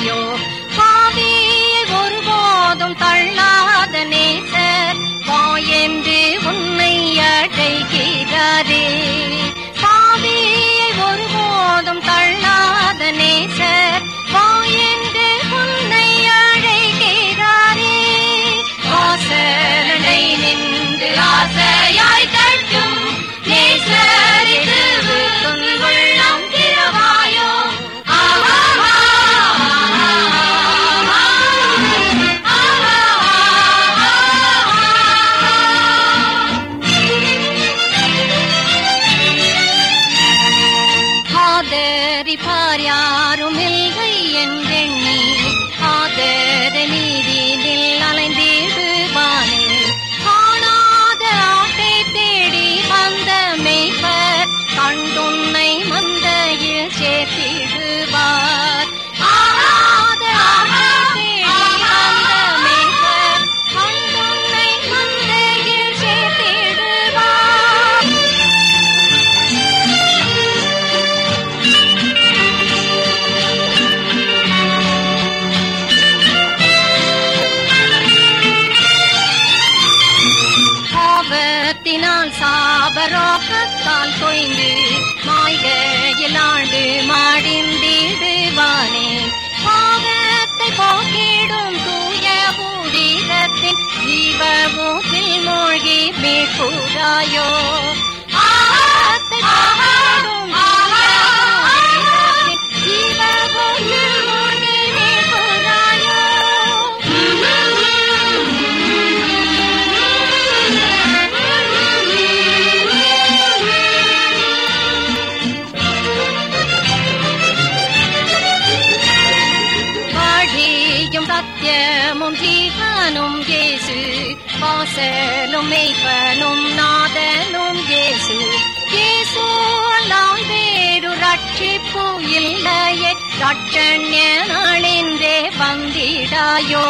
ङ्गयो நவரோகத்தால் கொய்ந்து மாய்கையிலாண்டு மாடிந்திடுவானே பாவத்தை போக்கிடும் தூய பூதீகத்தின் ஜீவபூத்தில் மூழ்கி மீட்புதாயோ சத்தியமும் ஜீவனும் இயேசு வாசலும் மெய்ப்பனும் நாதனும் இயேசு இயேசு அல்லால் வேறு ரட்சிப்பு இல்லையே ரட்சண்யனாளின்றே வந்திடாயோ.